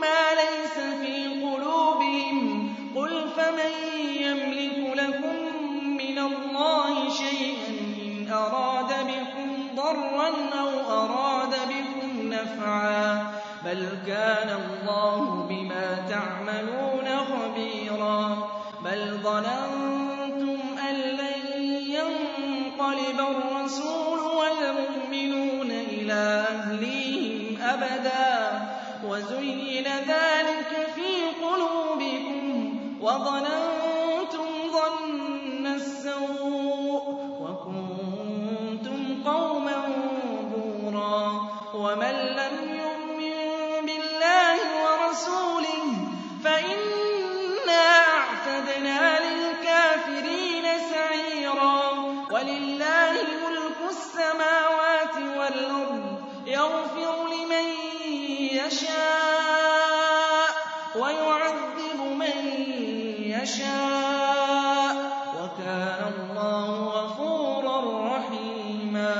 ما ليس في قلوبهم. قل فمن يملك لكم من الله شيئا إن أراد بكم ضرا أو أراد بكم نفعا. بل كان الله بما تعملون خبيرا. بل ظننتم أن لن ينقلب الرسول والمؤمنون إلى أهليهم أبدا. وزين ذلك في قلوبكم وظننتم ظن السوء وكنتم قوما بورا ومن لم يؤمن بالله ورسوله ويعذب من يشاء وكان الله غفورا رحيما.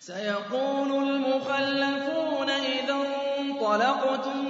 سيقول المخلفون إذا انطلقتم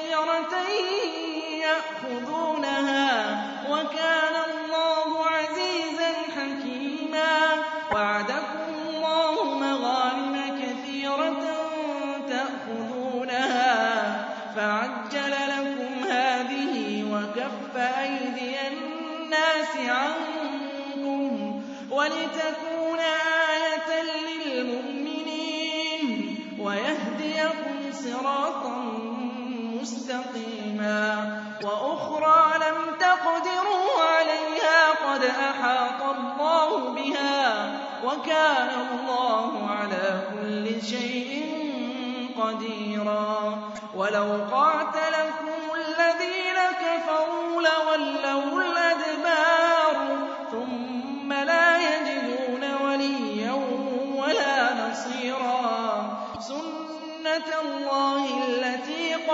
يَأْخُذُونَهَا ۗ وَكَانَ اللَّهُ عَزِيزًا حَكِيمًا وَعَدَكُمُ اللَّهُ مَغَانِمَ كَثِيرَةً تَأْخُذُونَهَا فَعَجَّلَ لَكُمْ هَٰذِهِ وَكَفَّ أَيْدِيَ النَّاسِ عَنكُمْ وَلِتَكُونَ آيَةً لِّلْمُؤْمِنِينَ وَيَهْدِيَكُمْ صِرَاطًا مُّسْتَقِيمًا. وَأُخْرَىٰ لَمْ تَقْدِرُوا عَلَيْهَا قَدْ أَحَاطَ اللَّهُ بِهَا ۚ وَكَانَ اللَّهُ عَلَىٰ كُلِّ شَيْءٍ قَدِيرًا. وَلَوْ قَاتَلَكُمُ الَّذِينَ كَفَرُوا لَوَلَّوُا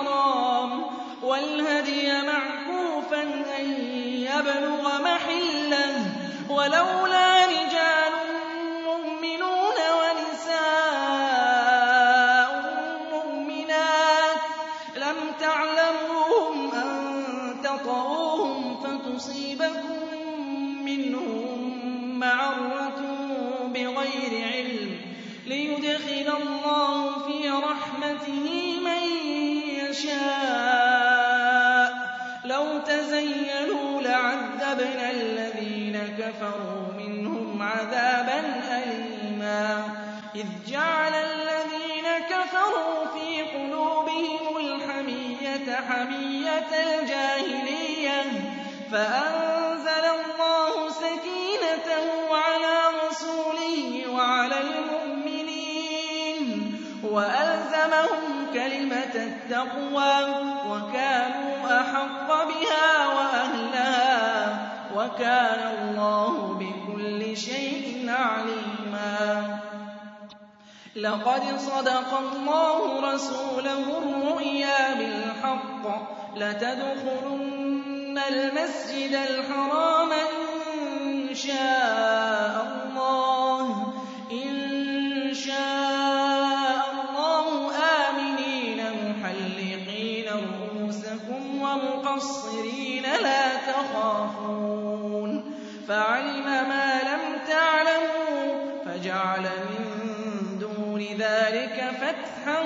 الْحَرَامِ وَالْهَدْيَ مَعْكُوفًا أَن يَبْلُغَ مَحِلَّهُ ۚ وَلَوْلَا رِجَالٌ مُّؤْمِنُونَ وَنِسَاءٌ مُّؤْمِنَاتٌ لَّمْ تَعْلَمُوهُمْ أَن تَطَئُوهُمْ فَتُصِيبَكُم مِّنْهُم مَّعَرَّةٌ بِغَيْرِ عِلْمٍ لِّيُدْخِلَ اللَّهُ فِي رَحْمَتِهِ مَن يَشَاءُ ۚ. لَوْ تَزَيَّلُوا لَعَذَّبْنَا الَّذِينَ كَفَرُوا مِنْهُمْ عَذَابًا أَلِيمًا. إِذْ جَعَلَ الَّذِينَ كَفَرُوا فِي قُلُوبِهِمُ الْحَمِيَّةَ حَمِيَّةَ الْجَاهِلِيَّةِ. فَأَنزَلَ اللَّهُ سَكِينَتَهُ عَلَىٰ رَسُولِهِ وَعَلَى الْمُؤْمِنِينَ. وَأَلْزَمَهُمْ كَلِمَةَ التَّقْوَىٰ ۖ وَكَانُوا أَحَقَّ بِهَا وَأَهْلَهَا ۚ وَكَانَ اللَّهُ بِكُلِّ شَيْءٍ عَلِيمًا. لَّقَدْ صَدَقَ اللَّهُ رَسُولَهُ الرُّؤْيَا بِالْحَقِّ ۖ لَتَدْخُلُنَّ الْمَسْجِدَ الْحَرَامَ إِن شَاءَ.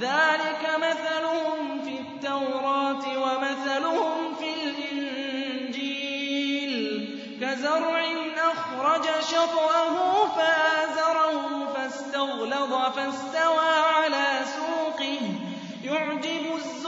ذلك مثلهم في التوراة ومثلهم في الإنجيل. كزرع أخرج شطأه فآزره فاستغلظ فاستوى على سوقه. يعجب الزرع